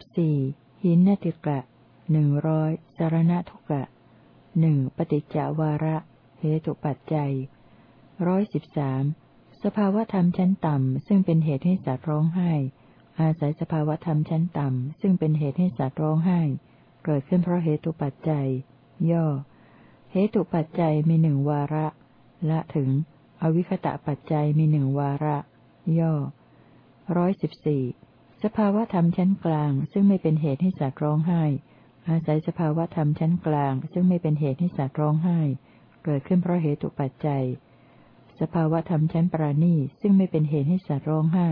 สิบสี่หินนติกะหนึ่งร้อยสารณทุกะหนึ่งปฏิจจวาระเหตุปัจจัยร้อยสิบสามสภาวธรรมชั้นต่ำ ซึ่งเป็นเหตุให้สัตว์ร้องไห้ อาศัยสภาวธรรมชั้นต่ำ ซึ่งเป็นเหตุให้สัตว์ร้องไห้ เกิดขึ้นเพราะเหตุปัจจัย ย่อ เหตุปัจจัยมีหนึ่งวาระ ละถึง อวิคตะปัจจัยมีหนึ่งวาระ ย่อร้อยสิบสี่ สภาวธรรมชั้นกลางซึ่งไม่เป็นเหตุให้สัตว์ร้องไห้ อาศัยสภาวธรรมชั้นกลางซึ่งไม่เป็นเหตุให้สัตว์ร้องไห้ เกิดขึ้นเพราะเหตุปัจจัย สภาวธรรมชั้นปราณีซึ่งไม่เป็นเหตุให้สัตว์ร้องไห้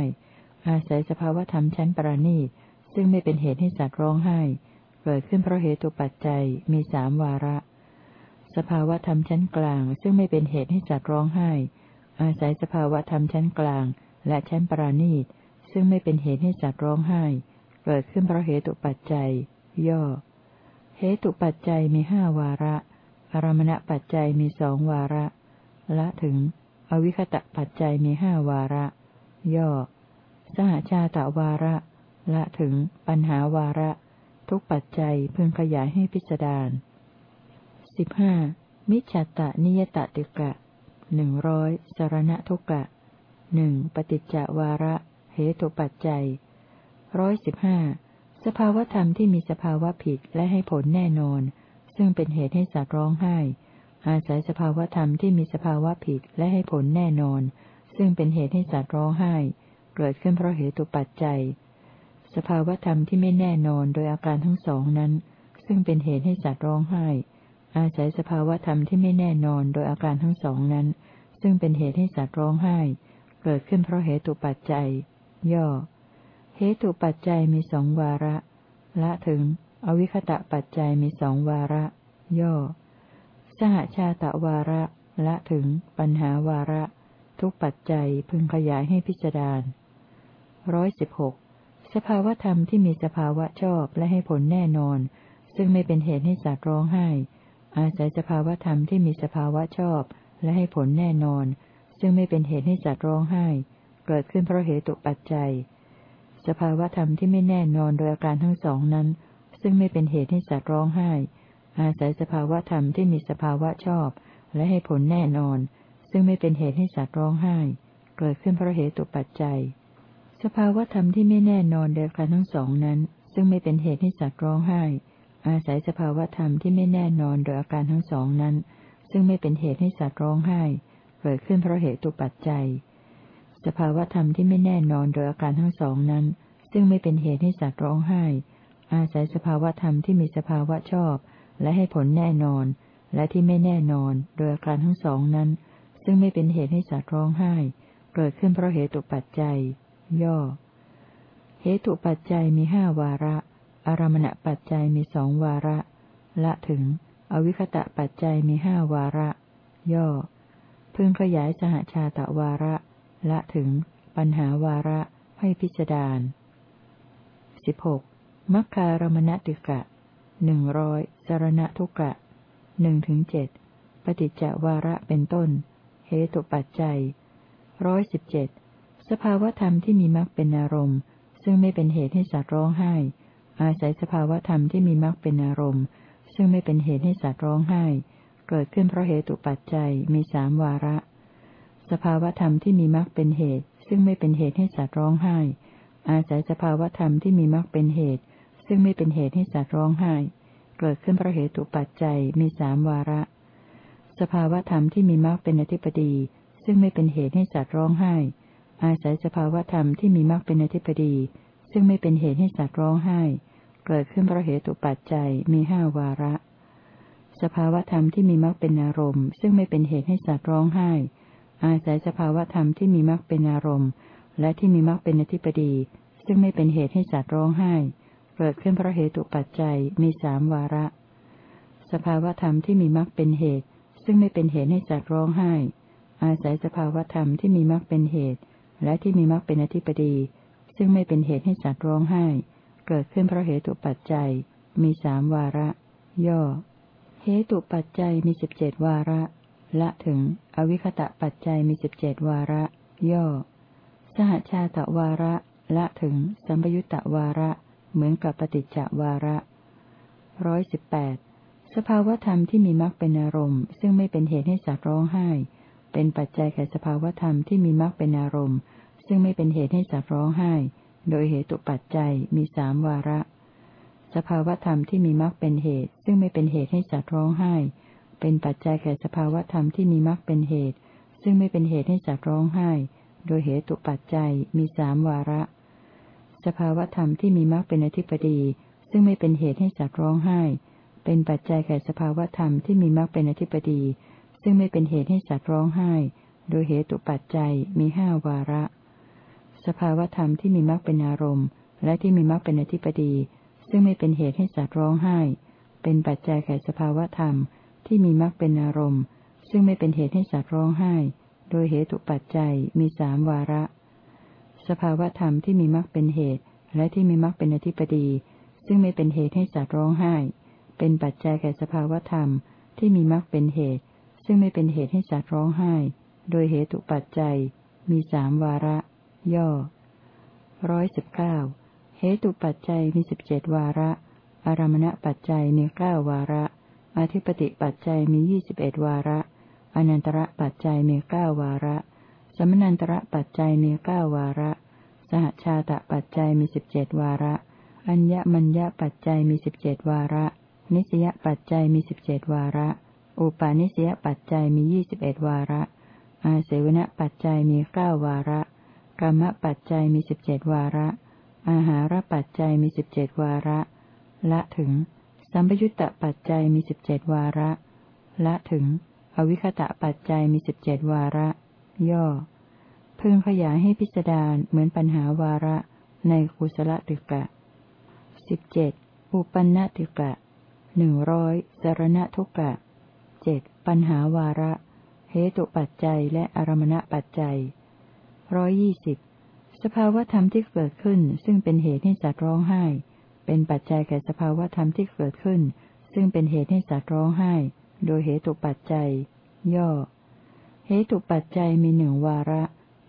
อาศัยสภาวธรรมชั้นปราณีซึ่งไม่เป็นเหตุให้สัตว์ร้องไห้ เกิดขึ้นเพราะเหตุปัจจัยมีสามวาระ สภาวธรรมชั้นกลางซึ่งไม่เป็นเหตุให้สัตว์ร้องไห้ อาศัยสภาวธรรมชั้นกลางและชั้นปราณี ซึ่งไม่เป็นเหตุให้สัตว์ร้องไห้ เกิดขึ้นเพราะเหตุปัจจัย ย่อ เหตุปัจจัยมีห้าวาระ อารมณปัจจัยมีสองวาระ ละถึง อวิคตะปัจจัยมีห้าวาระ ย่อ สหชาตะวาระ ละถึง ปัญหาวาระ ทุกปัจจัยพึงขยายให้พิจารณาสิบห้ามิจฉตะนิยตติกะหนึ่งร้อยสารณทุกะหนึ่งปฏิจจวาระ เหตุปัจจัยร้อยสิบห้าสภาวธรรมที่มีสภาวะผิดและให้ผลแน่นอน ซึ่งเป็นเหตุให้สัตว์ร้องไห้ อาศัยสภาวธรรมที่มีสภาวะผิดและให้ผลแน่นอน ซึ่งเป็นเหตุให้สัตว์ร้องไห้ เกิดขึ้นเพราะเหตุปัจจัย สภาวธรรมที่ไม่แน่นอนโดยอาการทั้งสองนั้น ซึ่งเป็นเหตุให้สัตว์ร้องไห้ อาศัยสภาวธรรมที่ไม่แน่นอนโดยอาการทั้งสองนั้น ซึ่งเป็นเหตุให้สัตว์ร้องไห้ เกิดขึ้นเพราะเหตุปัจจัย ย่อ เหตุปัจจัยมีสองวาระ ละถึง อวิคตะปัจจัยมีสองวาระ ย่อ สหชาตะวาระ ละถึง ปัญหาวาระ ทุกปัจจัยพึงขยายให้พิจารณาร้อยสิบหกสภาวธรรมที่มีสภาวะชอบและให้ผลแน่นอน ซึ่งไม่เป็นเหตุให้สัตว์ร้องไห้ อาศัยสภาวธรรมที่มีสภาวะชอบและให้ผลแน่นอน ซึ่งไม่เป็นเหตุให้สัตว์ร้องไห้ เกิดขึ้นเพราะเหตุปัจจัย สภาวธรรมที่ไม่แน่นอนโดยอาการทั้งสองนั้น ซึ่งไม่เป็นเหตุให้สัตว์ร้องไห้ อาศัยสภาวธรรมที่มีสภาวะชอบ และให้ผลแน่นอน ซึ่งไม่เป็นเหตุให้สัตว์ร้องไห้ เกิดขึ้นเพราะเหตุปัจจัย สภาวธรรมที่ไม่แน่นอนโดยอาการทั้งสองนั้น ซึ่งไม่เป็นเหตุให้สัตว์ร้องไห้ อาศัยสภาวธรรมที่ไม่แน่นอนโดยอาการทั้งสองนั้น ซึ่งไม่เป็นเหตุให้สัตว์ร้องไห้ เกิดขึ้นเพราะเหตุปัจจัย สภาวธรรมที่ไม่แน่นอนโดยอาการทั้งสองนั้น ซึ่งไม่เป็นเหตุให้สัตว์ร้องไห้ อาศัยสภาวธรรมที่มีสภาวะชอบ และให้ผลแน่นอน และที่ไม่แน่นอนโดยอาการทั้งสองนั้น ซึ่งไม่เป็นเหตุให้สัตว์ร้องไห้ เกิดขึ้นเพราะเหตุปัจจัย ย่อ เหตุปัจจัยมีห้าวาระ อารมณปัจจัยมีสองวาระ ละถึง อวิคตะปัจจัยมีห้าวาระ ย่อ พึงขยายสหชาตะวาระ ละถึง ปัญหาวาระ ให้พิจารณาสิบหกมัคคารมณติกะหนึ่งร้อยสารณทุกะหนึ่งถึงเจ็ดปฏิจจวาระเป็นต้น เหตุปัจจัยร้อยสิบเจ็ดสภาวธรรมที่มีมรรคเป็นอารมณ์ ซึ่งไม่เป็นเหตุให้สัตว์ร้องไห้ อาศัยสภาวธรรมที่มีมรรคเป็นอารมณ์ ซึ่งไม่เป็นเหตุให้สัตว์ร้องไห้ เกิดขึ้นเพราะเหตุปัจจัยมีสามวาระ สภาวธรรมที่มีมรรคเป็นเหตุ ซึ่งไม่เป็นเหตุให้สัตว์ร้องไห้ อาศัยสภาวธรรมที่มีมรรคเป็นเหตุ ซึ่งไม่เป็นเหตุให้สัตว์ร้องไห้ เกิดขึ้นเพราะเหตุปัจจัยมีสามวาระ สภาวธรรมที่มีมรรคเป็นอธิปดี ซึ่งไม่เป็นเหตุให้สัตว์ร้องไห้ อาศัยสภาวธรรมที่มีมรรคเป็นอธิปดี ซึ่งไม่เป็นเหตุให้สัตว์ร้องไห้ เกิดขึ้นเพราะเหตุปัจจัยมีห้าวาระ สภาวธรรมที่มีมรรคเป็นอารมณ์ ซึ่งไม่เป็นเหตุให้สัตว์ร้องไห้ อาศัยสภาวธรรมที่มีมรรคเป็นอารมณ์ และที่มีมรรคเป็นอธิปดี ซึ่งไม่เป็นเหตุให้สัตว์ร้องไห้ เกิดขึ้นเพราะเหตุปัจจัยมีสามวาระ สภาวธรรมที่มีมรรคเป็นเหตุ ซึ่งไม่เป็นเหตุให้สัตว์ร้องไห้ อาศัยสภาวธรรมที่มีมรรคเป็นเหตุ และที่มีมรรคเป็นอธิปดี ซึ่งไม่เป็นเหตุให้สัตว์ร้องไห้ เกิดขึ้นเพราะเหตุปัจจัย มีสามวาระ ย่อ เหตุปัจจัยมีสิบเจ็ดวาระ ละถึง อวิคตะปัจจัยมีสิบเจ็ดวาระ ย่อ สหชาตะวาระ ละถึง สัมปยุตตวาระ เหมือนกับปฏิจจวาระร้อยสิบแปดสภาวธรรมที่มีมรรคเป็นอารมณ์ ซึ่งไม่เป็นเหตุให้สัตว์ร้องไห้ เป็นปัจจัยแก่สภาวธรรมที่มีมรรคเป็นอารมณ์ ซึ่งไม่เป็นเหตุให้สัตว์ร้องไห้ โดยเหตุปัจจัยมีสามวาระ สภาวธรรมที่มีมรรคเป็นเหตุ ซึ่งไม่เป็นเหตุให้สัตว์ร้องไห้ เป็นปัจจัยแก่สภาวธรรมที่มีมรรคเป็นเหตุ ซึ่งไม่เป็นเหตุให้สัตว์ร้องไห้ โดยเหตุปัจจัยมีสามวาระ สภาวธรรมที่มีมรรคเป็นอธิปดี ซึ่งไม่เป็นเหตุให้สัตว์ร้องไห้ เป็นปัจจัยแก่สภาวธรรมที่มีมรรคเป็นอธิปดี ซึ่งไม่เป็นเหตุให้สัตว์ร้องไห้ โดยเหตุปัจจัยมีห้าวาระ สภาวธรรมที่มีมรรคเป็นอารมณ์ และที่มีมรรคเป็นอธิปดี ซึ่งไม่เป็นเหตุให้สัตว์ร้องไห้ เป็นปัจจัยแก่สภาวธรรม ที่มีมรรคเป็นอารมณ์ ซึ่งไม่เป็นเหตุให้สัตว์ร้องไห้ โดยเหตุปัจจัยมีสามวาระ สภาวธรรมที่มีมรรคเป็นเหตุ และที่มีมรรคเป็นอธิปดี ซึ่งไม่เป็นเหตุให้สัตว์ร้องไห้ เป็นปัจจัยแก่สภาวธรรมที่มีมรรคเป็นเหตุ ซึ่งไม่เป็นเหตุให้สัตว์ร้องไห้ โดยเหตุปัจจัย มีสามวาระ ย่อร้อยสิบเก้าเหตุปัจจัยมีสิบเจ็ดวาระ อารมณปัจจัยมีเก้าวาระ อธิปติปัจจัยมียี่สิบเอ็ดวาระ อนันตระปัจจัยมีเก้าวาระ สมนันตระปัจจัยมีเก้าวาระ สหชาตะปัจจัยมีสิบเจ็ดวาระ อัญญมัญญปัจจัยมีสิบเจ็ดวาระ นิสยปัจจัยมีสิบเจ็ดวาระ อุปาณิสยปัจจัยมียี่สิบเอ็ดวาระ อาเสวนปัจจัยมีเก้าวาระกรรมปัจจัยมีสิบเจ็ดวาระ อาหารปัจจัยมีสิบเจ็ดวาระ ละถึง สัมปยุตตปัจจัยมีสิบเจ็ดวาระ ละถึง อวิคตะปัจจัยมีสิบเจ็ดวาระ ย่อ พึงขยายให้พิสดารเหมือนปัญหาวาระในกุศลติกะสิบเจ็ดอุปันนติกะหนึ่งร้อยสารณทุกะเจ็ดปัญหาวาระ เหตุปัจจัยและอารมณปัจจัยร้อยยี่สิบสภาวธรรมที่เกิดขึ้นซึ่งเป็นเหตุให้สัตว์ร้องไห้ เป็นปัจจัยแก่สภาวธรรมที่เกิดขึ้น ซึ่งเป็นเหตุให้สัตว์ร้องไห้ โดยเหตุปัจจัย ย่อ เหตุปัจจัยมีหนึ่งวาระ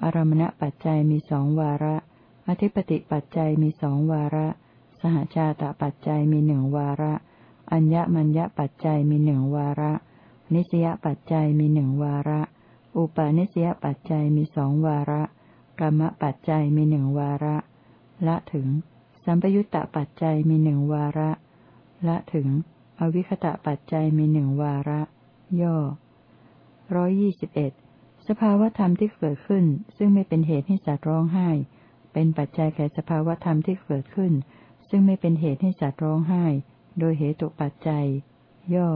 อารมณปัจจัยมีสองวาระ อธิปติปัจจัยมีสองวาระ สหชาตปัจจัยมีหนึ่งวาระ อัญญมัญญปัจจัยมีหนึ่งวาระ นิสยปัจจัยมีหนึ่งวาระ อุปาณิสยปัจจัยมีสองวาระกรรมปัจจัยมีหนึ่งวาระ ละถึง สัมปยุตตปัจจัยมีหนึ่งวาระ ละถึง อวิคตะปัจจัยมีหนึ่งวาระ ย่อร้อยยี่สิบเอ็ดสภาวธรรมที่เกิดขึ้น ซึ่งไม่เป็นเหตุให้สัตว์ร้องไห้ เป็นปัจจัยแก่สภาวธรรมที่เกิดขึ้น ซึ่งไม่เป็นเหตุให้สัตว์ร้องไห้ โดยเหตุปัจจัย ย่อ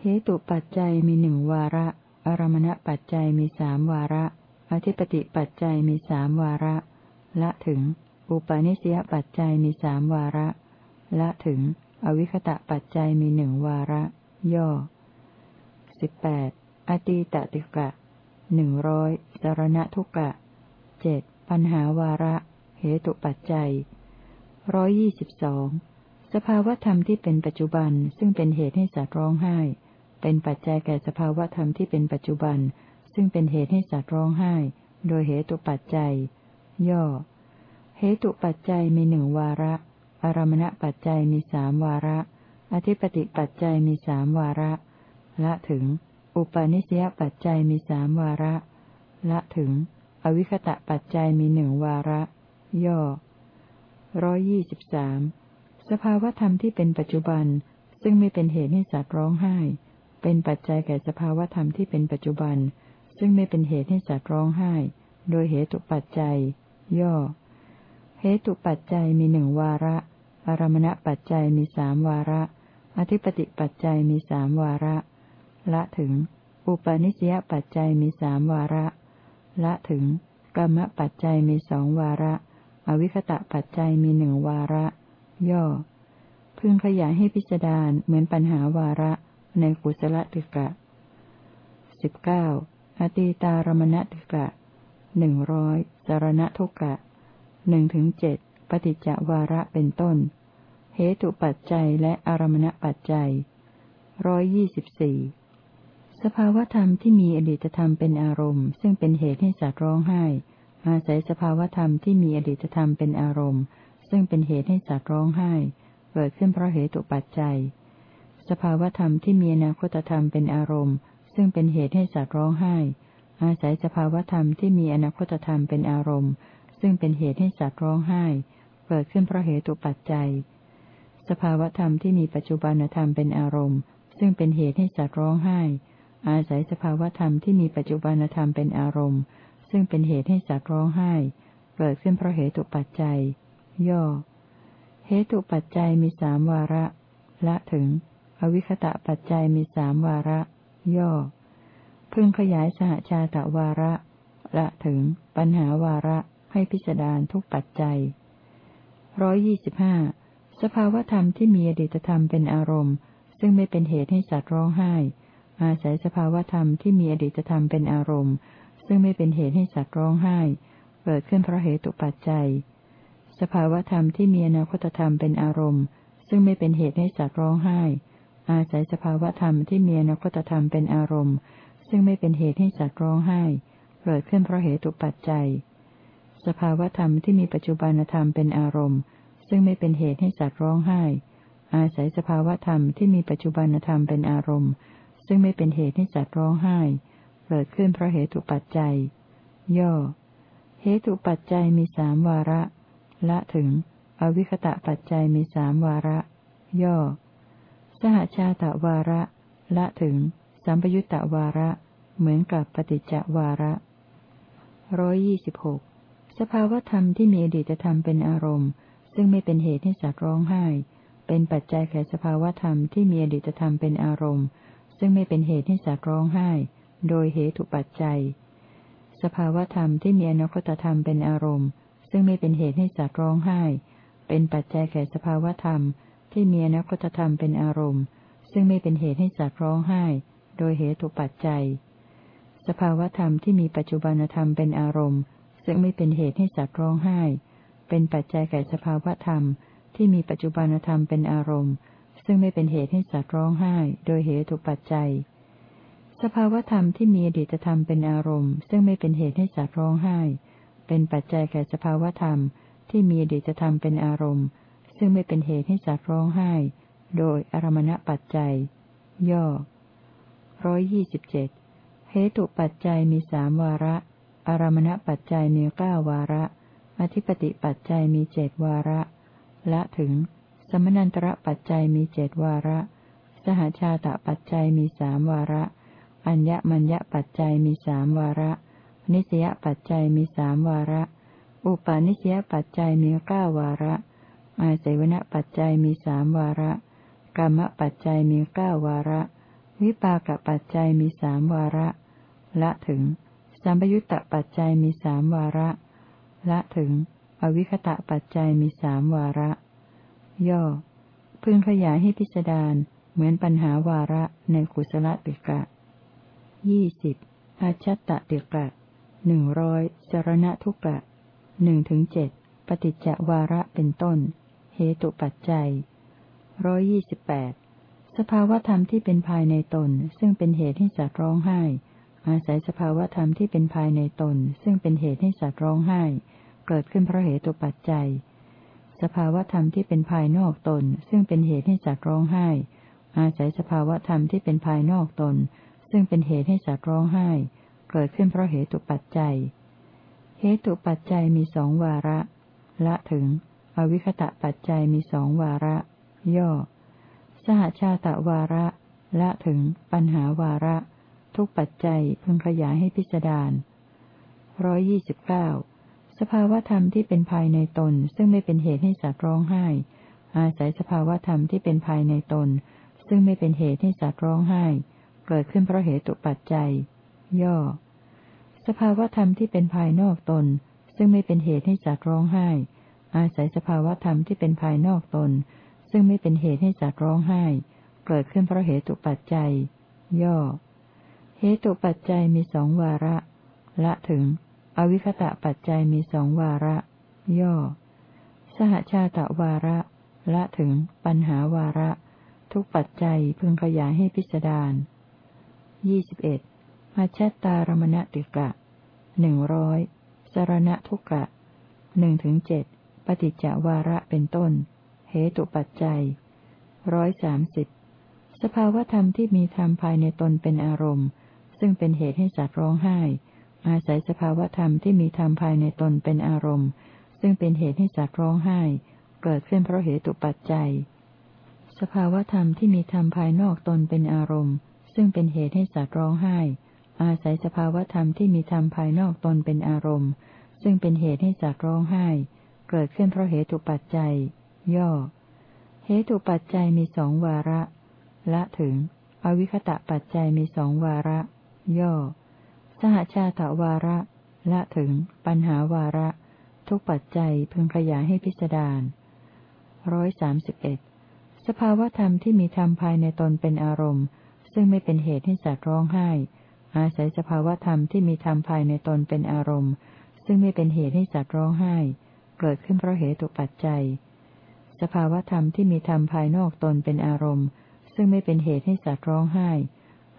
เหตุปัจจัยมีหนึ่งวาระ อารมณปัจจัยมีสามวาระ อธิปติปัจจัยมีสามวาระ ละถึง อุปาณิสยปัจจัยมีสามวาระ ละถึง อวิคตะปัจจัยมีหนึ่งวาระ ย่อสิบแปดอตีตติกะหนึ่งร้อยสารณทุกะเจ็ดปัญหาวาระ เหตุปัจจัยร้อยยี่สิบสองสภาวธรรมที่เป็นปัจจุบันซึ่งเป็นเหตุให้สัตว์ร้องไห้ เป็นปัจจัยแก่สภาวธรรมที่เป็นปัจจุบัน ซึ่งเป็นเหตุให้สัตว์ร้องไห้ โดยเหตุปัจจัย ย่อ เหตุปัจจัยมีหนึ่งวาระ อารมณปัจจัยมีสามวาระ อธิปติปัจจัยมีสามวาระ ละถึง อุปาณิสยปัจจัยมีสามวาระ ละถึง อวิคตะปัจจัยมีหนึ่งวาระ ย่อร้อยี่สิบสามสภาวธรรมที่เป็นปัจจุบัน ซึ่งไม่เป็นเหตุให้สัตว์ร้องไห้ เป็นปัจจัยแก่สภาวธรรมที่เป็นปัจจุบัน ซึ่งไม่เป็นเหตุให้สัตว์ร้องไห้ โดยเหตุปัจจัย ย่อ เหตุปัจจัยมีหนึ่งวาระ อารมณปัจจัยมีสามวาระ อธิปติปัจจัยมีสามวาระ ละถึง อุปนิสยปัจจัยมีสามวาระ ละถึง กรรมปัจจัยมีสองวาระ อวิคตะปัจจัยมีหนึ่งวาระ ย่อ พึงขยายให้พิจารณาเหมือนปัญหาวาระในกุศลติกะสิบเก้าอตีตารมณติกะหนึ่งร้อยสารณทุกะ หนึ่งถึงเจ็ดปฏิจจวาระเป็นต้น เหตุปัจจัยและอารมณปัจจัยร้อยยี่สิบสี่สภาวธรรมที่มีอดีตธรรมเป็นอารมณ์ ซึ่งเป็นเหตุให้สัตว์ร้องไห้ อาศัยสภาวธรรมที่มีอดีตธรรมเป็นอารมณ์ ซึ่งเป็นเหตุให้สัตว์ร้องไห้ เกิดขึ้นเพราะเหตุปัจจัย สภาวธรรมที่มีอนาคตธรรมเป็นอารมณ์ ซึ่งเป็นเหตุให้สัตว์ร้องไห้ อาศัยสภาวธรรมที่มีอนาคตธรรมเป็นอารมณ์ ซึ่งเป็นเหตุให้สัตว์ร้องไห้ เกิดขึ้นเพราะเหตุปัจจัย สภาวธรรมที่มีปัจจุบันธรรมเป็นอารมณ์ ซึ่งเป็นเหตุให้สัตว์ร้องไห้ อาศัยสภาวธรรมที่มีปัจจุบันธรรมเป็นอารมณ์ ซึ่งเป็นเหตุให้สัตว์ร้องไห้ เกิดขึ้นเพราะเหตุปัจจัย ย่อ เหตุปัจจัยมีสามวาระ ละถึง อวิคตะปัจจัยมีสามวาระ ย่อ พึงขยายสหชาตวาระ ละถึง ปัญหาวาระ ให้พิจารณาทุกปัจจัยร้อยยี่สิบห้าสภาวธรรมที่มีอดีตธรรมเป็นอารมณ์ ซึ่งไม่เป็นเหตุให้สัตว์ร้องไห้ อาศัยสภาวธรรมที่มีอดีตธรรมเป็นอารมณ์ ซึ่งไม่เป็นเหตุให้สัตว์ร้องไห้ เกิดขึ้นเพราะเหตุปัจจัย สภาวธรรมที่มีอนาคตธรรมเป็นอารมณ์ ซึ่งไม่เป็นเหตุให้สัตว์ร้องไห้ อาศัยสภาวธรรมที่มีอนาคตธรรมเป็นอารมณ์ ซึ่งไม่เป็นเหตุให้สัตว์ร้องไห้ เกิดขึ้นเพราะเหตุปัจจัย สภาวธรรมที่มีปัจจุบันธรรมเป็นอารมณ์ ซึ่งไม่เป็นเหตุให้สัตว์ร้องไห้ อาศัยสภาวธรรมที่มีปัจจุบันธรรมเป็นอารมณ์ ซึ่งไม่เป็นเหตุให้สัตว์ร้องไห้ เกิดขึ้นเพราะเหตุปัจจัย ย่อ เหตุปัจจัยมีสามวาระ ละถึง อวิคตะปัจจัยมีสามวาระ ย่อ สหชาตวาระ ละถึง สัมปยุตตวาระ เหมือนกับปฏิจจวาระร้อยยี่สิบหก สภาวธรรมที่มีอดีตธรรมเป็นอารมณ์ ซึ่งไม่เป็นเหตุให้สัตว์ร้องไห้ เป็นปัจจัยแก่สภาวธรรมที่มีอดีตธรรมเป็นอารมณ์ ซึ่งไม่เป็นเหตุให้สัตว์ร้องไห้ โดยเหตุปัจจัย สภาวธรรมที่มีอนาคตธรรมเป็นอารมณ์ ซึ่งไม่เป็นเหตุให้สัตว์ร้องไห้ เป็นปัจจัยแก่สภาวธรรม ที่มีอนาคตธรรมเป็นอารมณ์ ซึ่งไม่เป็นเหตุให้สัตว์ร้องไห้ โดยเหตุปัจจัย สภาวธรรมที่มีปัจจุบันธรรมเป็นอารมณ์ ซึ่งไม่เป็นเหตุให้สัตว์ร้องไห้ เป็นปัจจัยแก่สภาวธรรม ที่มีปัจจุบันธรรมเป็นอารมณ์ ซึ่งไม่เป็นเหตุให้สัตว์ร้องไห้ โดยเหตุปัจจัย สภาวธรรมที่มีอดีตธรรมเป็นอารมณ์ ซึ่งไม่เป็นเหตุให้สัตว์ร้องไห้ เป็นปัจจัยแก่สภาวธรรม ที่มีอดีตธรรมเป็นอารมณ์ ซึ่งไม่เป็นเหตุให้สัตว์ร้องไห้ โดยอารมณปัจจัย ย่อร้อยยี่สิบเจ็ดเหตุปัจจัยมีสามวาระ อารมณปัจจัยมีเก้าวาระ อธิปติปัจจัยมีเจดวาระ ละถึง สมนันตระปัจจัยมีเจดวาระ สหชาตปัจจัยมีสามวาระ อัญญมัญญปัจจัยมีสามวาระ นิสยปัจจัยมีสามวาระ อุปาณิสยปัจจัยมีเก้าวาระ อาศัยวณปัจจัยมีสามวาระกรรมปัจจัยมีเก้าวาระ วิปากปัจจัยมีสามวาระ ละถึง สัมปยุตตปัจจัยมีสามวาระ ละถึง อวิคตะปัจจัยมีสามวาระ ย่อ พึงขยายให้พิสดารเหมือนปัญหาวาระในกุศลติกะยี่สิบอาชัตตติกะหนึ่งร้อยสรณทุกะหนึ่งถึงเจ็ดปฏิจจวาระเป็นต้น เหตุปัจจัยร้อยยี่สิบแปดสภาวธรรมที่เป็นภายในตนซึ่งเป็นเหตุให้สัตว์ร้องไห้ อาศัยสภาวธรรมที่เป็นภายในตน ซึ่งเป็นเหตุให้สัตว์ร้องไห้ เกิดขึ้นเพราะเหตุปัจจัย สภาวธรรมที่เป็นภายนอกตน ซึ่งเป็นเหตุให้สัตว์ร้องไห้ อาศัยสภาวธรรมที่เป็นภายนอกตน ซึ่งเป็นเหตุให้สัตว์ร้องไห้ เกิดขึ้นเพราะเหตุปัจจัย เหตุปัจจัยมีสองวาระ ละถึง อวิคตะปัจจัยมีสองวาระ ย่อ สหชาตะวาระ ละถึง ปัญหาวาระ ทุกปัจจัยพึงขยายให้พิจารณาร้อยยี่สิบเก้าสภาวธรรมที่เป็นภายในตน ซึ่งไม่เป็นเหตุให้สัตว์ร้องไห้ อาศัยสภาวธรรมที่เป็นภายในตน ซึ่งไม่เป็นเหตุให้สัตว์ร้องไห้ เกิดขึ้นเพราะเหตุปัจจัย ย่อ สภาวธรรมที่เป็นภายนอกตน ซึ่งไม่เป็นเหตุให้สัตว์ร้องไห้ อาศัยสภาวธรรมที่เป็นภายนอกตน ซึ่งไม่เป็นเหตุให้สัตว์ร้องไห้ เกิดขึ้นเพราะเหตุปัจจัย ย่อ เหตุปัจจัยมีสองวาระ ละถึง อวิคตะปัจจัยมีสองวาระ ย่อ สหชาตะวาระ ละถึง ปัญหาวาระ ทุกปัจจัยพึงขยายให้พิจารยี่สิบเอ็ดอาชัตตารมณติกะหนึ่งร้อยสารณทุกะหนึ่งถึงเจ็ดปฏิจจวาระเป็นต้น เหตุปัจจัยร้อยสามสิบสภาวธรรมที่มีธรรมภายในตนเป็นอารมณ์ ซึ่งเป็นเหตุให้สัตว์ร้องไห้ อาศัยสภาวธรรมที่มีธรรมภายในตนเป็นอารมณ์ ซึ่งเป็นเหตุให้สัตว์ร้องไห้ เกิดขึ้นเพราะเหตุปัจจัย สภาวธรรมที่มีธรรมภายนอกตนเป็นอารมณ์ ซึ่งเป็นเหตุให้สัตว์ร้องไห้ อาศัยสภาวธรรมที่มีธรรมภายนอกตนเป็นอารมณ์ ซึ่งเป็นเหตุให้สัตว์ร้องไห้ เกิดขึ้นเพราะเหตุปัจจัย ย่อ เหตุปัจจัยมีสองวาระ ละถึง อวิคตะปัจจัยมีสองวาระ ย่อ สหชาตวาระ ละถึง ปัญหาวาระ ทุกปัจจัยพึงขยายให้พิสดารร้อยสามสิบเอ็ดสภาวธรรมที่มีธรรมภายในตนเป็นอารมณ์ ซึ่งไม่เป็นเหตุให้สัตว์ร้องไห้ อาศัยสภาวธรรมที่มีธรรมภายในตนเป็นอารมณ์ ซึ่งไม่เป็นเหตุให้สัตว์ร้องไห้ เกิดขึ้นเพราะเหตุปัจจัย สภาวธรรมที่มีธรรมภายนอกตนเป็นอารมณ์ ซึ่งไม่เป็นเหตุให้สัตว์ร้องไห้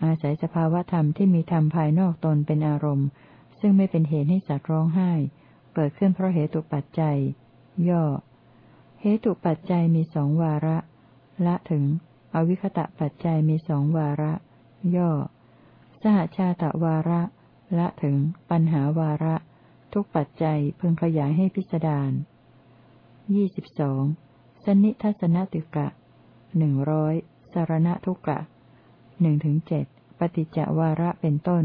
อาศัยสภาวธรรมที่มีธรรมภายนอกตนเป็นอารมณ์ ซึ่งไม่เป็นเหตุให้สัตว์ร้องไห้ เกิดขึ้นเพราะเหตุปัจจัย ย่อ เหตุปัจจัยมีสองวาระ ละถึง อวิคตะปัจจัยมีสองวาระ ย่อ สหชาตะวาระ ละถึง ปัญหาวาระ ทุกปัจจัยพึงขยายให้พิสดารยี่สิบสองสนิทัศนติกะหนึ่งร้อยสารณทุกะหนึ่งถึงเจ็ด ปฏิจจวาระเป็นต้น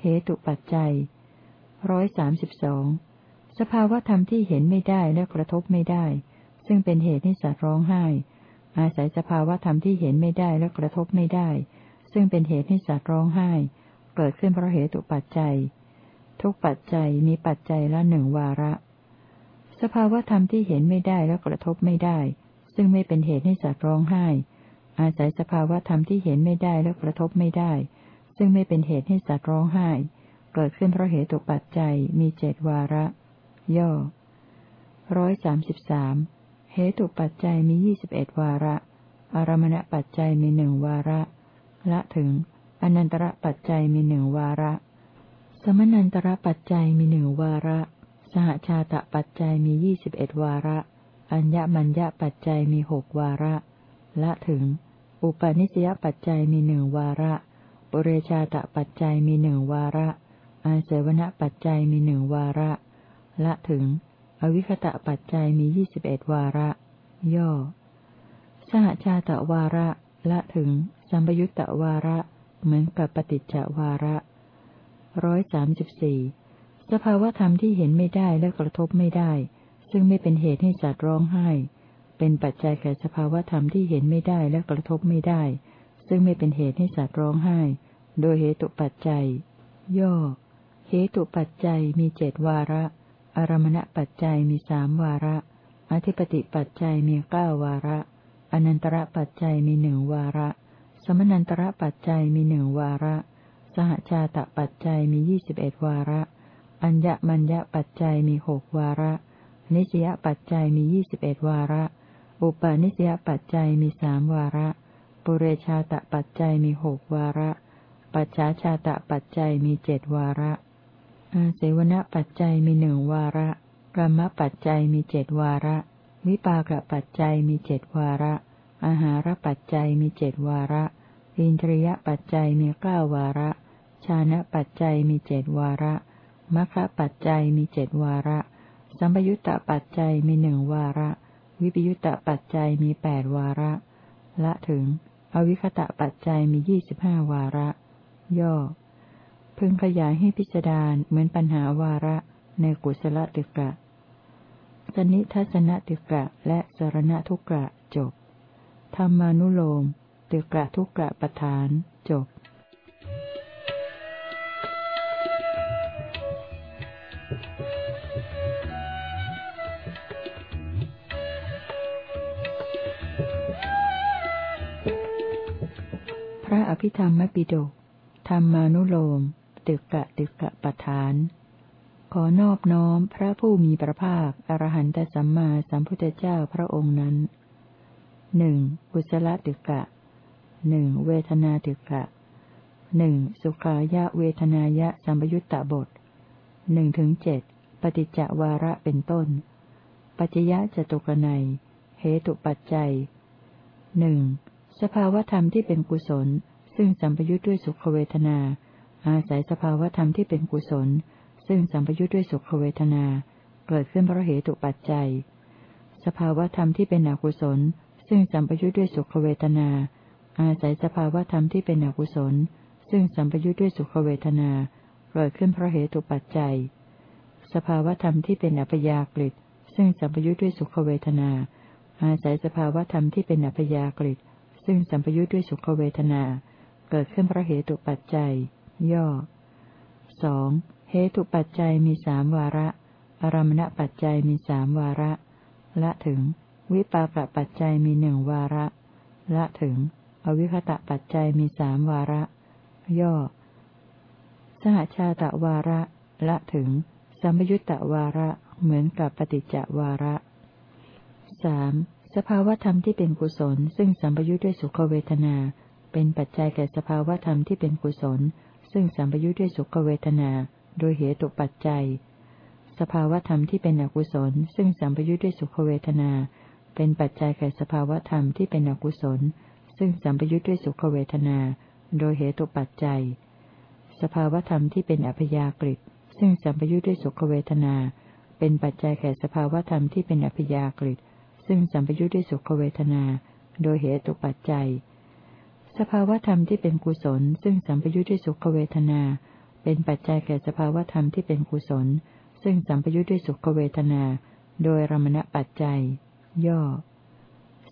เหตุปัจจัยร้อยสามสิบสองสภาวธรรมที่เห็นไม่ได้และกระทบไม่ได้ ซึ่งเป็นเหตุให้สัตว์ร้องไห้ อาศัยสภาวธรรมที่เห็นไม่ได้และกระทบไม่ได้ ซึ่งเป็นเหตุให้สัตว์ร้องไห้ เกิดขึ้นเพราะเหตุปัจจัย ทุกปัจจัยมีปัจจัยละหนึ่งวาระ สภาวธรรมที่เห็นไม่ได้และกระทบไม่ได้ ซึ่งไม่เป็นเหตุให้สัตว์ร้องไห้ อาศัยสภาวธรรมที่เห็นไม่ได้และกระทบไม่ได้ ซึ่งไม่เป็นเหตุให้สัตว์ร้องไห้ เกิดขึ้นเพราะเหตุตกปัจจัยมีเจดวาระ ย่อร้อยสามสิบสามเหตุปัจจัยมียี่สิบเอ็ดวาระ อารมณปัจจัยมีหนึ่งวาระ ละถึง อนันตระปัจจัยมีหนึ่งวาระ สมนันตระปัจจัยมีหนึ่งวาระ สหชาตปัจจัยมียี่สิบเอ็ดวาระ อัญญมัญญปัจจัยมีหกวาระ ละถึง อุปนิสยปัจจัยมีหนึ่งวาระ ปุเรชาตปัจจัยมีหนึ่งวาระ อาเสวนปัจจัยมีหนึ่งวาระ ละถึง อวิคตะปัจจัยมียี่สิบเอ็ดวาระ ย่อ สหชาตวาระ ละถึง สัมปยุตตวาระ เหมือนกับปฏิจจวาระร้อยสามสิบสี่สภาวธรรมที่เห็นไม่ได้และกระทบไม่ได้ ซึ่งไม่เป็นเหตุให้สัตว์ร้องไห้ เป็นปัจจัยแก่สภาวธรรมที่เห็นไม่ได้และกระทบไม่ได้ ซึ่งไม่เป็นเหตุให้สัตว์ร้องไห้ โดยเหตุปัจจัย ย่อ เหตุปัจจัยมีเจดวาระ อารมณปัจจัยมีสามวาระ อธิปติปัจจัยมีเก้าวาระ อนันตระปัจจัยมีหนึ่งวาระ สมนันตระปัจจัยมีหนึ่งวาระ สหชาตปัจจัยมียี่สิบเอ็ดวาระ อัญญมัญญปัจจัยมีหกวาระ นิสยปัจจัยมียี่สิบเอ็ดวาระ อุปาณิสยปัจจัยมีสามวาระ ปุเรชาตปัจจัยมีหกวาระ ปัจฉาชาตปัจจัยมีเจ็ดวาระ อาเสวนปัจจัยมีหนึ่งวาระกรรมปัจจัยมีเจ็ดวาระ วิปากปัจจัยมีเจ็ดวาระ อาหารปัจจัยมีเจ็ดวาระ อินทรียปัจจัยมีเก้าวาระ ชานะปัจจัยมีเจ็ดวาระมัคคะปัจจัยมีเจ็ดวาระ สัมปยุตตปัจจัยมีหนึ่งวาระ วิปยุตตปัจจัยมีแปดวาระ ละถึง อวิคตะปัจจัยมียี่สิบห้าวาระ ย่อ พึงขยายให้พิจารณาเหมือนปัญหาวาระในกุศลติกะ สนิทัศนติกะและสารณทุกะจบ ธรรมานุโลมติกะทุกะประธานจบ อภิธรรมปิฎกธรรมานุโลม ตึกกะตึกกะปทาน ขอนอบน้อมพระผู้มีพระภาค อรหันตสัมมาสัมพุทธเจ้าพระองค์นั้นหนึ่งกุศลตึกกะหนึ่งเวทนาตึกกะหนึ่งสุขายะเวทนายะสัมยุตตบทหนึ่งถึงเจ็ดปฏิจจวาระเป็นต้น ปัจจยะจตุกนัยเหตุปัจจัยหนึ่งสภาวธรรมที่เป็นกุศล ซึ่งสัมปยุทธ์ด้วยสุขเวทนา อาศัยสภาวธรรมที่เป็นกุศล ซึ่งสัมปยุทธ์ด้วยสุขเวทนา เกิดขึ้นเพราะเหตุปัจจัย สภาวธรรมที่เป็นอกุศล ซึ่งสัมปยุทธ์ด้วยสุขเวทนา อาศัยสภาวธรรมที่เป็นอกุศล ซึ่งสัมปยุทธ์ด้วยสุขเวทนา เกิดขึ้นเพราะเหตุปัจจัย สภาวธรรมที่เป็นอัปยากฤิซึ่งสัมปยุทธ์ด้วยสุขเวทนา อาศัยสภาวธรรมที่เป็นอัปยากฤิซึ่งสัมปยุทธ์ด้วยสุขเวทนา เกิดขึ้นเพราะเหตุปัจจัย ย่อสองเหตุปัจจัยมีสามวาระ อารมณปัจจัยมีสามวาระ ละถึง วิปากปัจจัยมีหนึ่งวาระ ละถึง อวิคตะปัจจัยมีสามวาระ ย่อ สหชาตะวาระ ละถึง สัมยุตตวาระ เหมือนกับปฏิจจวาระสามสภาวธรรมที่เป็นกุศล ซึ่งสัมปยุทธ์ด้วยสุขเวทนา เป็นปัจจัยแก่สภาวธรรมที่เป็นกุศล ซึ่งสัมปยุทธ์ด้วยสุขเวทนา โดยเหตุปัจจัย สภาวธรรมที่เป็นอกุศล ซึ่งสัมปยุทธ์ด้วยสุขเวทนา เป็นปัจจัยแก่สภาวธรรมที่เป็นอกุศล ซึ่งสัมปยุทธ์ด้วยสุขเวทนา โดยเหตุปัจจัย สภาวธรรมที่เป็นอัพยากฤิซึ่งสัมปยุทธ์ด้วยสุขเวทนา เป็นปัจจัยแก่สภาวธรรมที่เป็นอัพยากฤิซึ่งสัมปยุทธ์ด้วยสุขเวทนา โดยเหตุปัจจัย สภาวธรรมที่เป็นกุศล ซึ่งสัมปยุทธ์ด้วยสุขเวทนา เป็นปัจจัยแก่สภาวธรรมที่เป็นกุศล ซึ่งสัมปยุทธ์ด้วยสุขเวทนา โดยรมณปัจจัย ย่อ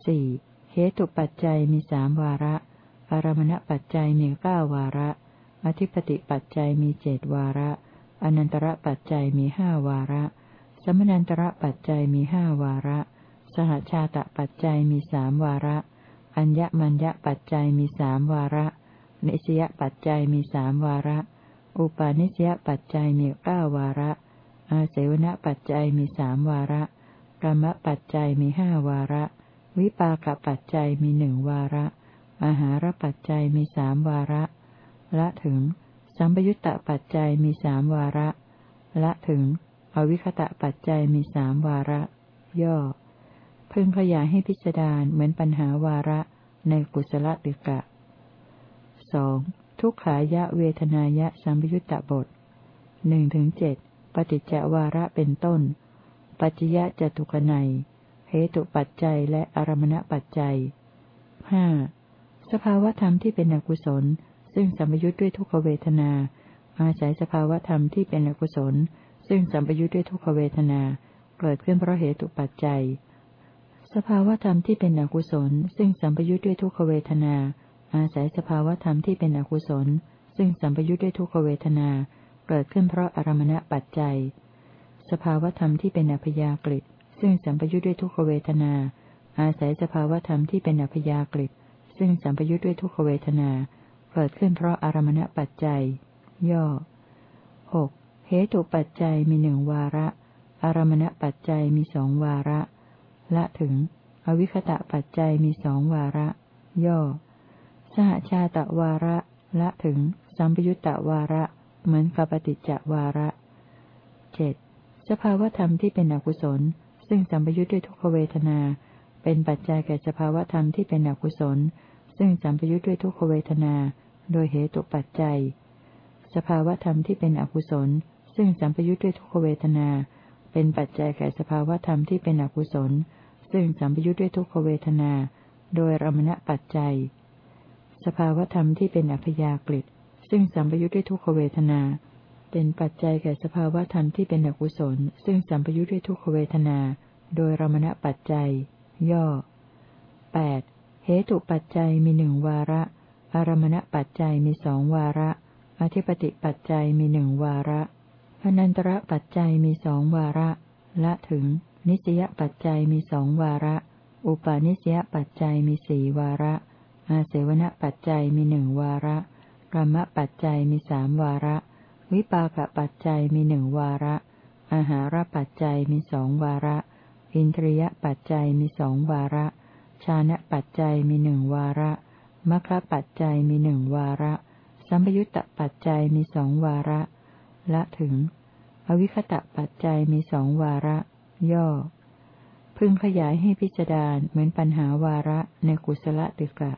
สี่เหตุปัจจัยมีสามวาระ อารมณปัจจัยมีเก้าวาระ อธิปติปัจจัยมีเจดวาระ อนันตระปัจจัยมีห้าวาระ สมนันตระปัจจัยมีห้าวาระ สหชาตะปัจจัยมีสามวาระ อัญญมัญญปัจจัยมีสามวาระ นิสยปัจจัยมีสามวาระ อุปาณิสยปัจจัยมีเก้าวาระ อาเสวนปัจจัยมีสามวาระกรรมปัจจัยมีห้าวาระ วิปากปัจจัยมีหนึ่งวาระ อาหารปัจจัยมีสามวาระ ละถึง สัมปยุตตปัจจัยมีสามวาระ ละถึง อวิคตะปัจจัยมีสามวาระ ย่อ พึงขยายให้พิจารณาเหมือนปัญหาวาระในกุศลติกะสองทุกขายะเวทนายะสัมยุตตบทหนึ่งถึงเจ็ดปฏิจจวาระเป็นต้น ปัจจยะจตุกนัยเหตุปัจจัยและอารมณปัจจัยห้าสภาวธรรมที่เป็นอกุศล ซึ่งสัมยุตด้วยทุกขเวทนา อาศัยสภาวธรรมที่เป็นอกุศล ซึ่งสัมยุตด้วยทุกขเวทนา เกิดขึ้นเพราะเหตุปัจจัย สภาวธรรมที่เป็นอกุศล ซึ่งสัมปยุทธ์ด้วยทุกขเวทนา อาศัยสภาวธรรมที่เป็นอกุศล ซึ่งสัมปยุทธ์ด้วยทุกขเวทนา เกิดขึ้นเพราะอารมณปัจจัย สภาวธรรมที่เป็นอัพยากฤิซึ่งสัมปยุทธ์ด้วยทุกขเวทนา อาศัยสภาวธรรมที่เป็นอัพยากฤิซึ่งสัมปยุทธ์ด้วยทุกขเวทนา เกิดขึ้นเพราะอารมณปัจจัย ย่อหกเหตุปัจจัยมีหนึ่งวาระ อารมณปัจจัยมีสองวาระ ละถึง อวิคตะปัจจัยมีสองวาระ ย่อ สหชาตะวาระ ละถึง สัมปยุตตะวาระ เหมือนกับปฏิจจวาระเจ็ดสภาวธรรมที่เป็นอกุศล ซึ่งสัมปยุตด้วยทุกขเวทนา เป็นปัจจัยแก่สภาวธรรมที่เป็นอกุศล ซึ่งสัมปยุตด้วยทุกขเวทนา โดยเหตุปัจจัย สภาวธรรมที่เป็นอกุศล ซึ่งสัมปยุตด้วยทุกขเวทนา เป็นปัจจัยแก่สภาวธรรมที่เป็นอกุศล ซึ่งสัมปยุทธ์ด้วยทุกขเวทนา โดยรมณปัจจัย สภาวธรรมที่เป็นอัพยากฤิซึ่งสัมปยุทธ์ด้วยทุกขเวทนา เป็นปัจจัยแก่สภาวธรรมที่เป็นอกุศล ซึ่งสัมปยุทธ์ด้วยทุกขเวทนา โดยรมณปัจจัย ย่อ 8. เหตุปัจจัยมีหนึ่งวาระ อารมณปัจจัยมีสองวาระ อธิปติปัจจัยมีหนึ่งวาระอนันตระปัจจัยมีสองวาระ ละถึง นิสยปัจจัยมีสองวาระ อุปาณิสยปัจจัยมีสี่วาระ อาเสวนปัจจัยมีหนึ่งวาระกรรมปัจจัยมีสามวาระ วิปากปัจจัยมีหนึ่งวาระ อาหารปัจจัยมีสองวาระ อินทรียปัจจัยมีสองวาระ ชานะปัจจัยมีหนึ่งวาระมัคคปัจจัยมีหนึ่งวาระ สัมปยุตตปัจจัยมีสองวาระ ละถึง อวิคตะปัจจัยมีสองวาระ ย่อ พึงขยายให้พิจารณาเหมือนปัญหาวาระในกุศลตึกะ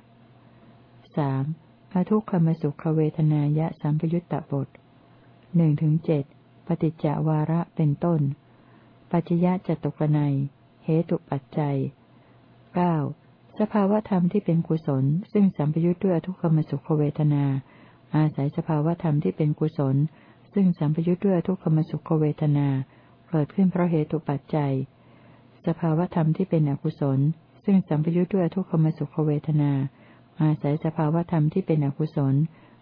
สามอทุกขมสุขเวทนายะสัมปยุตตบทหนึ่งถึงเจ็ดปฏิจจวาระเป็นต้น ปัจจยะจตุกนัยเหตุปัจจัยเก้าสภาวธรรมที่เป็นกุศล ซึ่งสัมปยุทธ์ด้วยทุกขมสุขเวทนา อาศัยสภาวธรรมที่เป็นกุศล ซึ่งสัมปยุทธ์ด้วยทุกขมสุขเวทนา เกิดขึ้นเพราะเหตุปัจจัย สภาวธรรมที่เป็นอกุศล ซึ่งสัมปยุทธ์ด้วยทุกขมสุขเวทนา อาศัยสภาวธรรมที่เป็นอกุศล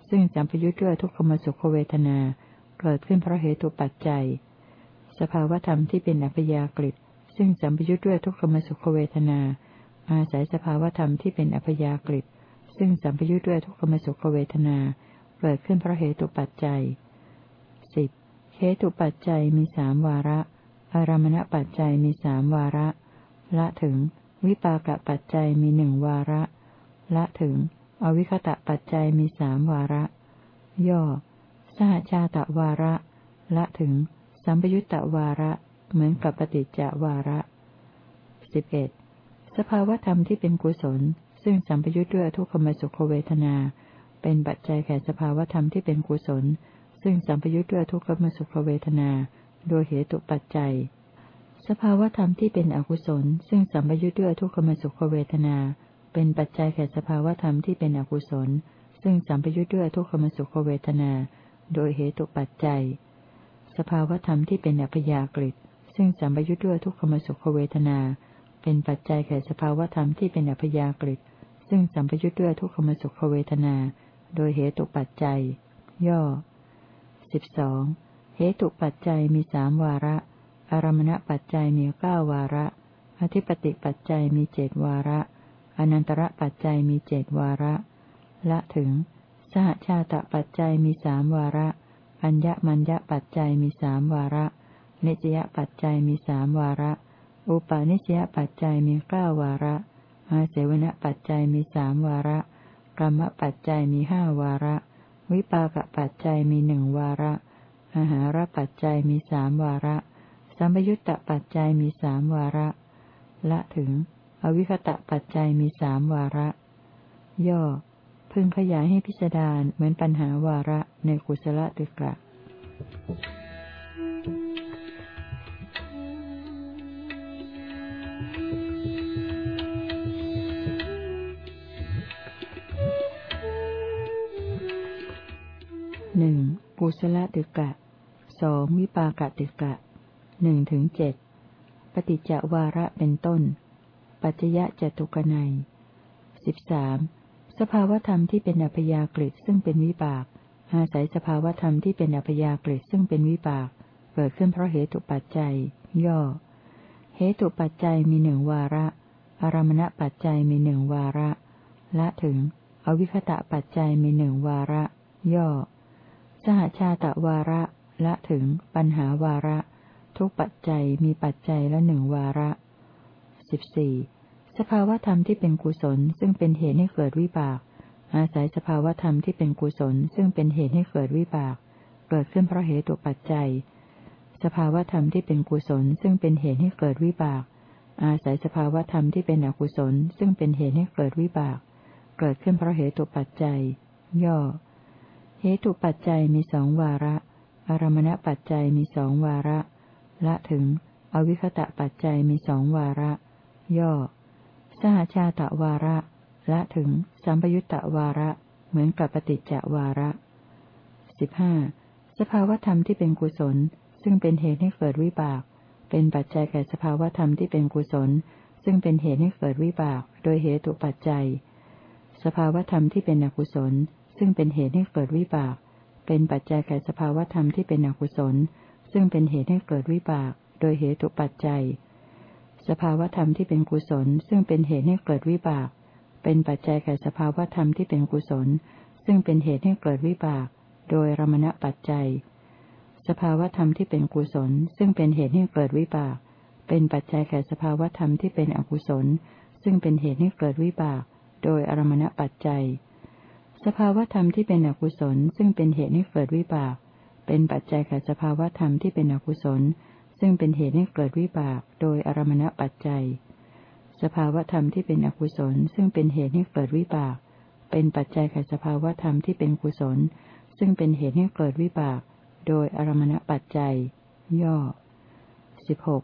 ซึ่งสัมปยุทธ์ด้วยทุกขมสุขเวทนา เกิดขึ้นเพราะเหตุปัจจัย สภาวธรรมที่เป็นอัพยากฤิซึ่งสัมปยุทธ์ด้วยทุกขมสุขเวทนา อาศัยสภาวธรรมที่เป็นอัพยากฤิซึ่งสัมปยุทธ์ด้วยทุกขมสุขเวทนา เกิดขึ้นเพราะเหตุปัจจัยสิบ เหตุปัจจัยมีสามวาระ อารมณปัจจัยมีสามวาระ ละถึง วิปากปัจจัยมีหนึ่งวาระ ละถึง อวิคตะปัจจัยมีสามวาระ ย่อ สหชาตะวาระ ละถึง สัมปยุตตะวาระ เหมือนกับปฏิจจวาระสิบเอ็ดสภาวธรรมที่เป็นกุศล ซึ่งสัมปยุทธ์ด้วยทุกขมสุขเวทนา เป็นปัจจัยแก่สภาวธรรมที่เป็นกุศล ซึ่งสัมปยุทธ์ด้วยทุกขมสุขเวทนา โดยเหตุปัจจัย สภาวธรรมที่เป็นอกุศล ซึ่งสัมปยุทธ์ด้วยทุกขมสุขเวทนา เป็นปัจจัยแก่สภาวธรรมที่เป็นอกุศล ซึ่งสัมปยุทธ์ด้วยทุกขมสุขเวทนา โดยเหตุปัจจัย สภาวธรรมที่เป็นอัพยากฤิซึ่งสัมปยุทธ์ด้วยทุกขมสุขเวทนา เป็นปัจจัยแก่สภาวธรรมที่เป็นอัพยากฤิซึ่งสัมปยุทธ์ด้วยทุกขมสุขเวทนา โดยเหตุปัจจัย ย่อ สิบสองเหตุปัจจัยมีสามวาระ อารมณปัจจัยมีเก้าวาระ อธิปติปัจจัยมีเจดวาระ อนันตระปัจจัยมีเจดวาระ ละถึง สหชาตปัจจัยมีสามวาระ อัญญมัญญปัจจัยมีสามวาระ นิจยปัจจัยมีสามวาระ อุปาณิสยปัจจัยมีเก้าวาระ อาเสวนปัจจัยมีสามวาระ กรรมปัจจัยมีห้าวาระ วิปากปัจจัยมีหนึ่งวาระอาหารปัจจัยมีสามวาระ สัมยุตตปัจจัยมีสามวาระ ละถึง อวิคตะปัจจัยมีสามวาระ ย่อ พึงขยายให้พิสดารเหมือนปัญหาวาระในกุศลตึกะ Thank you. ศลตึกะสองวิปากตึกะหนึ่งถึงเจ็ดปฏิจจวาระเป็นต้น ปัจจยะจตุกนัยสิบสามสภาวธรรมที่เป็นอัพยากฤิซึ่งเป็นวิบาก อาศัยสภาวธรรมที่เป็นอัพยากฤิซึ่งเป็นวิบาก เกิดขึ้นเพราะเหตุปัจจัย ย่อ เหตุปัจจัยมีหนึ่งวาระ อารมณปัจจัยมีหนึ่งวาระ ละถึง อวิคตะปัจจัยมีหนึ่งวาระ ย่อ สหชาตะวาระละถึงปัญหาวาระ ทุกปัจจัยมีปัจจัยละหนึ่งวาระสิบสี่สภาวธรรมที่เป็นกุศลซึ่งเป็นเหตุให้เกิดวิบาก อาศัยสภาวธรรมที่เป็นกุศลซึ่งเป็นเหตุให้เกิดวิบาก เกิดขึ้นเพราะเหตุตัวปัจจัย สภาวธรรมที่เป็นกุศลซึ่งเป็นเหตุให้เกิดวิบาก อาศัยสภาวธรรมที่เป็นอกุศลซึ่งเป็นเหตุให้เกิดวิบาก เกิดขึ้นเพราะเหตุตัวปัจจัย ย่อ ตุปัจจัยมีสองวาระ อารมณปัจจัยมีสองวาระ ละถึง อวิคตะปัจจัยมีสองวาระ ย่อ สหชาตะวาระ ละถึง สัมปยุตตะวาระ เหมือนกับปฏิจจวาระสิบห้าสภาวธรรมที่เป็นกุศล ซึ่งเป็นเหตุให้เกิดวิบาก เป็นปัจจัยแก่สภาวธรรมที่เป็นกุศล ซึ่งเป็นเหตุให้เกิดวิบาก โดยเหตุปัจจัย สภาวธรรมที่เป็นอกุศล ซึ่งเป็นเหตุให้เกิดวิบาก เป็นปัจจัยแก่สภาวธรรมที่เป็นอกุศล ซึ่งเป็นเหตุให้เกิดวิบาก โดยเหตุปัจจัย สภาวธรรมที่เป็นกุศล ซึ่งเป็นเหตุให้เกิดวิบาก เป็นปัจจัยแก่สภาวธรรมที่เป็นกุศล ซึ่งเป็นเหตุให้เกิดวิบาก โดยรมณปัจจัย สภาวธรรมที่เป็นกุศล ซึ่งเป็นเหตุให้เกิดวิบาก เป็นปัจจัยแก่สภาวธรรมที่เป็นอกุศล ซึ่งเป็นเหตุให้เกิดวิบาก โดยอรมณปัจจัย สภาวธรรมที่เป็นอกุศล ซึ่งเป็นเหตุให้เกิดวิบาก เป็นปัจจัยแก่สภาวธรรมที่เป็นอกุศล ซึ่งเป็นเหตุให้เกิดวิบาก โดยอารมณปัจจัย สภาวธรรมที่เป็นอกุศล ซึ่งเป็นเหตุให้เกิดวิบาก เป็นปัจจัยแก่สภาวธรรมที่เป็นกุศล ซึ่งเป็นเหตุให้เกิดวิบาก โดยอารมณปัจจัย ย่อสิบหก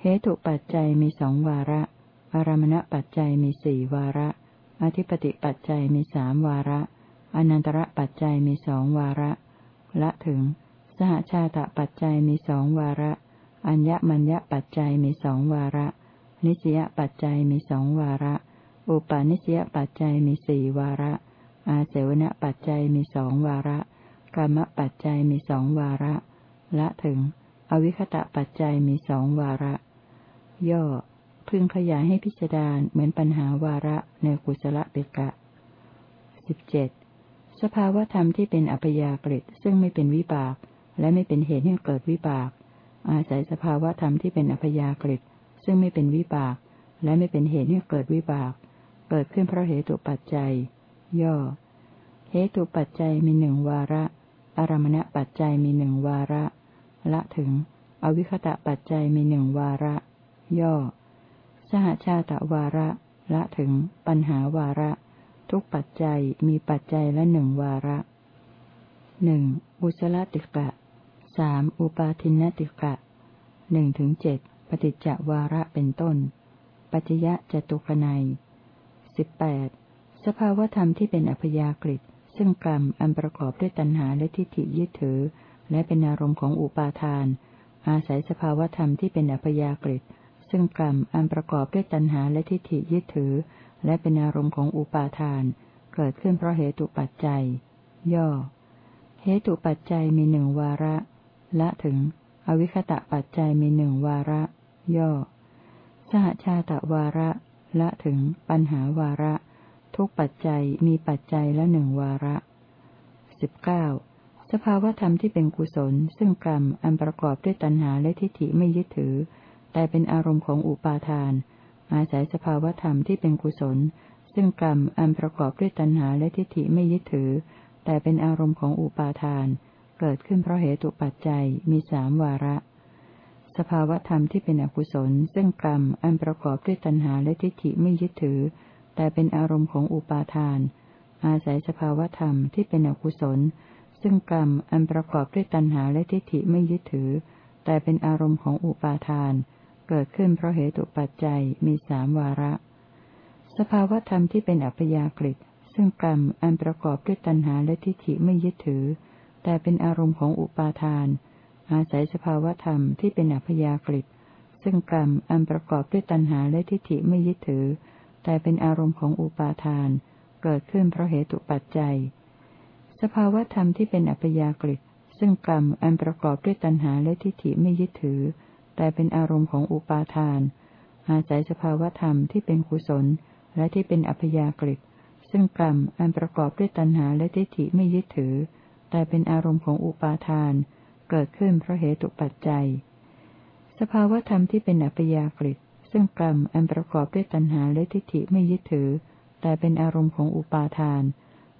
เหตุปัจจัยมีสองวาระ อารมณปัจจัยมีสี่วาระ อธิปติปัจจัยมีสามวาระ อนันตระปัจจัยมีสองวาระ ละถึง สหชาตปัจจัยมีสองวาระ อัญญมัญญปัจจัยมีสองวาระ นิสยปัจจัยมีสองวาระ อุปาณิสยปัจจัยมีสี่วาระ อาเสวนปัจจัยมีสองวาระกรรมปัจจัยมีสองวาระ ละถึง อวิคตะปัจจัยมีสองวาระ ย่อ พึงขยายให้พิจารณาเหมือนปัญหาวาระในกุศลปิกะสิบเจ็ดสภาวธรรมที่เป็นอัพยากฤิซึ่งไม่เป็นวิบาก และไม่เป็นเหตุให้เกิดวิบาก อาศัยสภาวธรรมที่เป็นอัพยากฤิซึ่งไม่เป็นวิบาก และไม่เป็นเหตุให้เกิดวิบาก เกิดขึ้นเพราะเหตุปัจจัย ย่อ เหตุปัจจัยมีหนึ่งวาระ อารมณปัจจัยมีหนึ่งวาระ ละถึง อวิคตะปัจจัยมีหนึ่งวาระ ย่อ สหชาตวาระละถึง ปัญหาวาระ ทุกปัจจัยมีปัจจัยละหนึ่งวาระหนึ่งอุสลติกะสามอุปาทินติกะหนึ่งถึงเจ็ดปฏิจจวาระเป็นต้น ปัจยะจตุกนัยสิบแปดสภาวธรรมที่เป็นอัพยากฤิซึ่งกรรมอันประกอบด้วยตัณหาและทิฏฐิยึดถือ และเป็นอารมณ์ของอุปาทาน อาศัยสภาวธรรมที่เป็นอัพยากฤิ ซึ่งกรรมอันประกอบด้วยตัณหาและทิฏฐิยึดถือ และเป็นอารมณ์ของอุปาทาน เกิดขึ้นเพราะเหตุปัจจัย ย่อ เหตุปัจจัยมีหนึ่งวาระ ละถึง อวิคตะปัจจัยมีหนึ่งวาระ ย่อ สหชาตวาระ ละถึง ปัญหาวาระ ทุกปัจจัยมีปัจจัยละหนึ่งวาระสิบเก้าสภาวธรรมที่เป็นกุศล ซึ่งกรรมอันประกอบด้วยตัณหาและทิฏฐิไม่ยึดถือ แต่เป็นอารมณ์ของอุปาทาน อาศัยสภาวธรรมที่เป็นกุศล ซึ่งกรรมอันประกอบด้วยตัณหาและทิฏฐิไม่ยึดถือ แต่เป็นอารมณ์ของอุปาทาน เกิดขึ้นเพราะเหตุปัจจัยมีสามวาระ สภาวธรรมที่เป็นอกุศล ซึ่งกรรมอันประกอบด้วยตัณหาและทิฏฐิไม่ยึดถือ แต่เป็นอารมณ์ของอุปาทาน อาศัยสภาวธรรมที่เป็นอกุศล ซึ่งกรรมอันประกอบด้วยตัณหาและทิฏฐิไม่ยึดถือ แต่เป็นอารมณ์ของอุปาทาน เกิดขึ้นเพราะเหตุปัจจัยมีสามวาระ สภาวธรรมที่เป็นอัพยากฤิซึ่งกรรมอันประกอบด้วยตัณหาและทิฏฐิไม่ยึดถือ แต่เป็นอารมณ์ของอุปาทาน อาศัยสภาวธรรมที่เป็นอัพยากฤิซึ่งกรรมอันประกอบด้วยตัณหาและทิฏฐิไม่ยึดถือ แต่เป็นอารมณ์ของอุปาทาน เกิดขึ้นเพราะเหตุปัจจัย สภาวธรรมที่เป็นอัพยากฤิซึ่งกรรมอันประกอบด้วยตัณหาและทิฏฐิไม่ยึดถือ แต่เป็นอารมณ์ของอุปาทาน อาศัยสภาวธรรมที่เป็นกุศล และที่เป็นอัพยากฤิซึ่งกรรมอันประกอบด้วยตัณหาและทิฏฐิไม่ยึดถือ แต่เป็นอารมณ์ของอุปาทาน เกิดขึ้นเพราะเหตุปัจจัย สภาวธรรมที่เป็นอัพยากฤิซึ่งกรรมอันประกอบด้วยตัณหาและทิฏฐิไม่ยึดถือ แต่เป็นอารมณ์ของอุปาทาน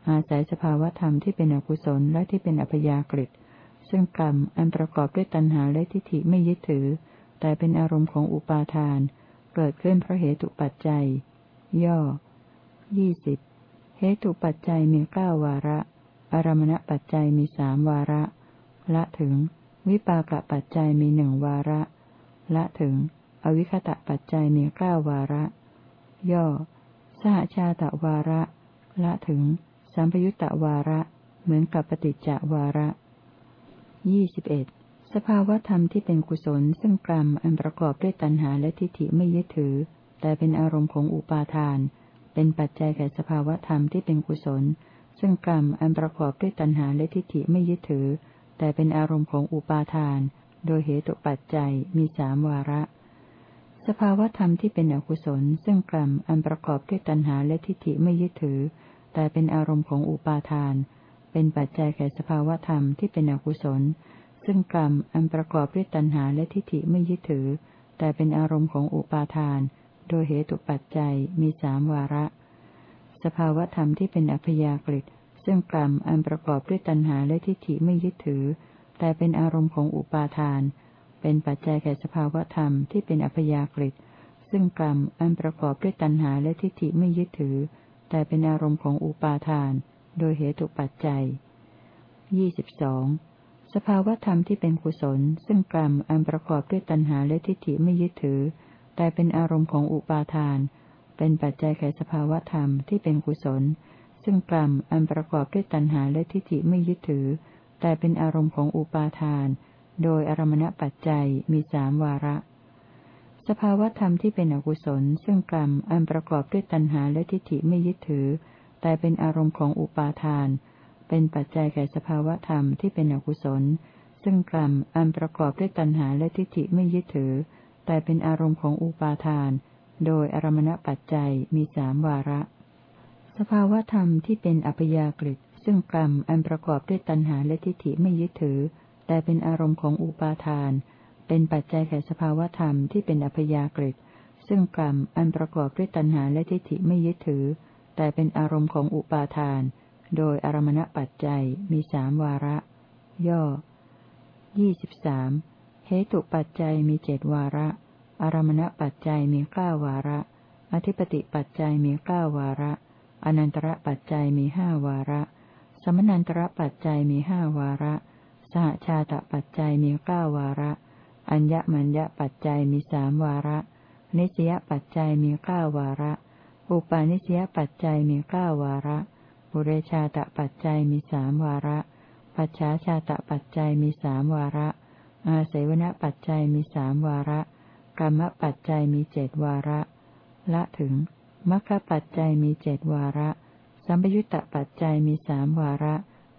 อาศัยสภาวธรรมที่เป็นอกุศลและที่เป็นอัพยากฤิซึ่งกรรมอันประกอบด้วยตัณหาและทิฏฐิไม่ยึดถือ แต่เป็นอารมณ์ของอุปาทาน เกิดขึ้นเพราะเหตุปัจจัย ย่อยี่สิบเหตุปัจจัยมีเก้าวาระ อารมณปัจจัยมีสามวาระ ละถึง วิปากปัจจัยมีหนึ่งวาระ ละถึง อวิคตะปัจจัยมีเก้าวาระ ย่อ สหชาตวาระ ละถึง สัมปยุตตวาระ เหมือนกับปฏิจจวาระยี่สิบเอ็ด สภาวธรรมที่เป็นกุศลซึ่งกรรมอันประกอบด้วยตัณหาและทิฏฐิไม่ยึดถือ แต่เป็นอารมณ์ของอุปาทาน เป็นปัจจัยแก่สภาวธรรมที่เป็นกุศล ซึ่งกรรมอันประกอบด้วยตัณหาและทิฏฐิไม่ยึดถือ แต่เป็นอารมณ์ของอุปาทาน โดยเหตุปัจจัยมีสามวาระ สภาวธรรมที่เป็นอกุศล ซึ่งกรรมอันประกอบด้วยตัณหาและทิฏฐิไม่ยึดถือ แต่เป็นอารมณ์ของอุปาทาน เป็นปัจจัยแก่สภาวธรรมที่เป็นอกุศล ซึ่งกรรมอันประกอบด้วยตัณหาและทิฏฐิไม่ยึดถือ แต่เป็นอารมณ์ของอุปาทาน โดยเหตุปัจจัยมีสามวาระ สภาวธรรมที่เป็นอัพยากฤิซึ่งกรรมอันประกอบด้วยตัณหาและทิฏฐิไม่ยึดถือ แต่เป็นอารมณ์ของอุปาทาน เป็นปัจจัยแก่สภาวธรรมที่เป็นอัพยากฤิซึ่งกรรมอันประกอบด้วยตัณหาและทิฏฐิไม่ยึดถือ แต่เป็นอารมณ์ของอุปาทาน โดยเหตุปัจจัยยี่สิบสอง สภาวธรรมที่เป็นกุศล ซึ่งกรรมอันประกอบด้วยตัณหาและทิฏฐิไม่ยึดถือ แต่เป็นอารมณ์ของอุปาทาน เป็นปัจจัยแก่สภาวธรรมที่เป็นกุศล ซึ่งกรรมอันประกอบด้วยตัณหาและทิฏฐิไม่ยึดถือ แต่เป็นอารมณ์ของอุปาทาน โดยอารมณปัจจัยมีสามวาระ สภาวธรรมที่เป็นอกุศล ซึ่งกรรมอันประกอบด้วยตัณหาและทิฏฐิไม่ยึดถือ แต่เป็นอารมณ์ของอุปาทาน เป็นปัจจัยแก่สภาวธรรมที่เป็นอกุศล ซึ่งกรรมอันประกอบด้วยตัณหาและทิฏฐิไม่ยึดถือ แต่เป็นอารมณ์ของอุปาทาน โดยอารมณปัจจัยมีสามวาระ สภาวธรรมที่เป็นอัพยากฤิซึ่งกรรมอันประกอบด้วยตัณหาและทิฏฐิไม่ยึดถือ แต่เป็นอารมณ์ของอุปาทาน เป็นปัจจัยแก่สภาวธรรมที่เป็นอัพยากฤิซึ่งกรรมอันประกอบด้วยตัณหาและทิฏฐิไม่ยึดถือ แต่เป็นอารมณ์ของอุปาทาน โดยอารมณปัจจัยมีสามวาระ ย่อยี่สิบสามเหตุปัจจัยมีเจดวาระ อารมณปัจจัยมีเก้าวาระ อธิปติปัจจัยมีเก้าวาระ อนันตระปัจจัยมีห้าวาระ สมนันตระปัจจัยมีห้าวาระ สหชาตปัจจัยมีเก้าวาระ อัญญมัญญปัจจัยมีสามวาระ นิสยปัจจัยมีเก้าวาระ อุปาณิสยปัจจัยมีเก้าวาระ บุเรชาตปัจจัยมีสามวาระ ปัจฉาชาตปัจจัยมีสามวาระ อาเสวนปัจจัยมีสามวาระกรรมปัจจัยมีเจดวาระ ละถึงมรรคปัจจัยมีเจดวาระ สัมปยุตตปัจจัยมีสามวาระ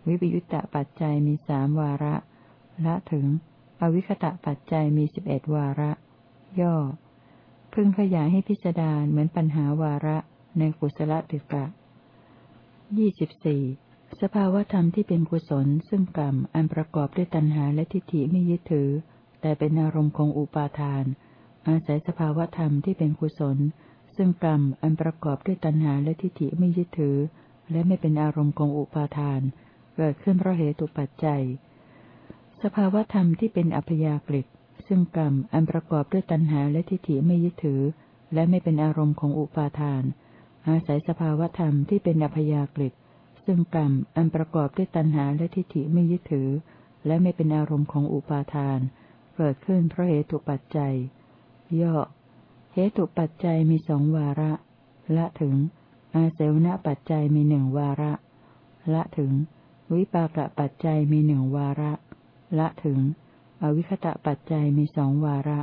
วิปยุตตปัจจัยมีสามวาระ ละถึง อวิคตะปัจจัยมีสิบเอ็ดวาระ ย่อ พึงขยายให้พิจารณาเหมือนปัญหาวาระในกุศลติกะ ยี่สิบสี่สภาวธรรมที่เป็นกุศล ซึ่งกรรมอันประกอบด้วยตัณหาและทิฏฐิไม่ยึดถือ แต่เป็นอารมณ์ของอุปาทาน อาศัยสภาวธรรมที่เป็นกุศล ซึ่งกรรมอันประกอบด้วยตัณหาและทิฏฐิไม่ยึดถือ และไม่เป็นอารมณ์ของอุปาทาน เกิดขึ้นเพราะเหตุปัจจัย สภาวธรรมที่เป็นอัพยากฤิซึ่งกรรมอันประกอบด้วยตัณหาและทิฏฐิไม่ยึดถือ และไม่เป็นอารมณ์ของอุปาทาน อาศัยสภาวธรรมที่เป็นอัพยากฤิซึ่งกรรมอันประกอบด้วยตัณหาและทิฏฐิไม่ยึดถือ และไม่เป็นอารมณ์ของอุปาทาน เกิดขึ้นเพราะเหตุปัจจัย ย่อ เหตุปัจจัยมีสองวาระ ละถึง อาเสวนปัจจัยมีหนึ่งวาระ ละถึง วิปากปัจจัยมีหนึ่งวาระ ละถึง อวิคตะปัจจัยมีสองวาระ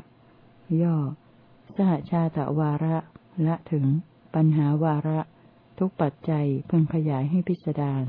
ย่อ สหชาตะวาระ ละถึง ปัญหาวาระ ทุกปัจจัยเพิ่งขยายให้พิสดาร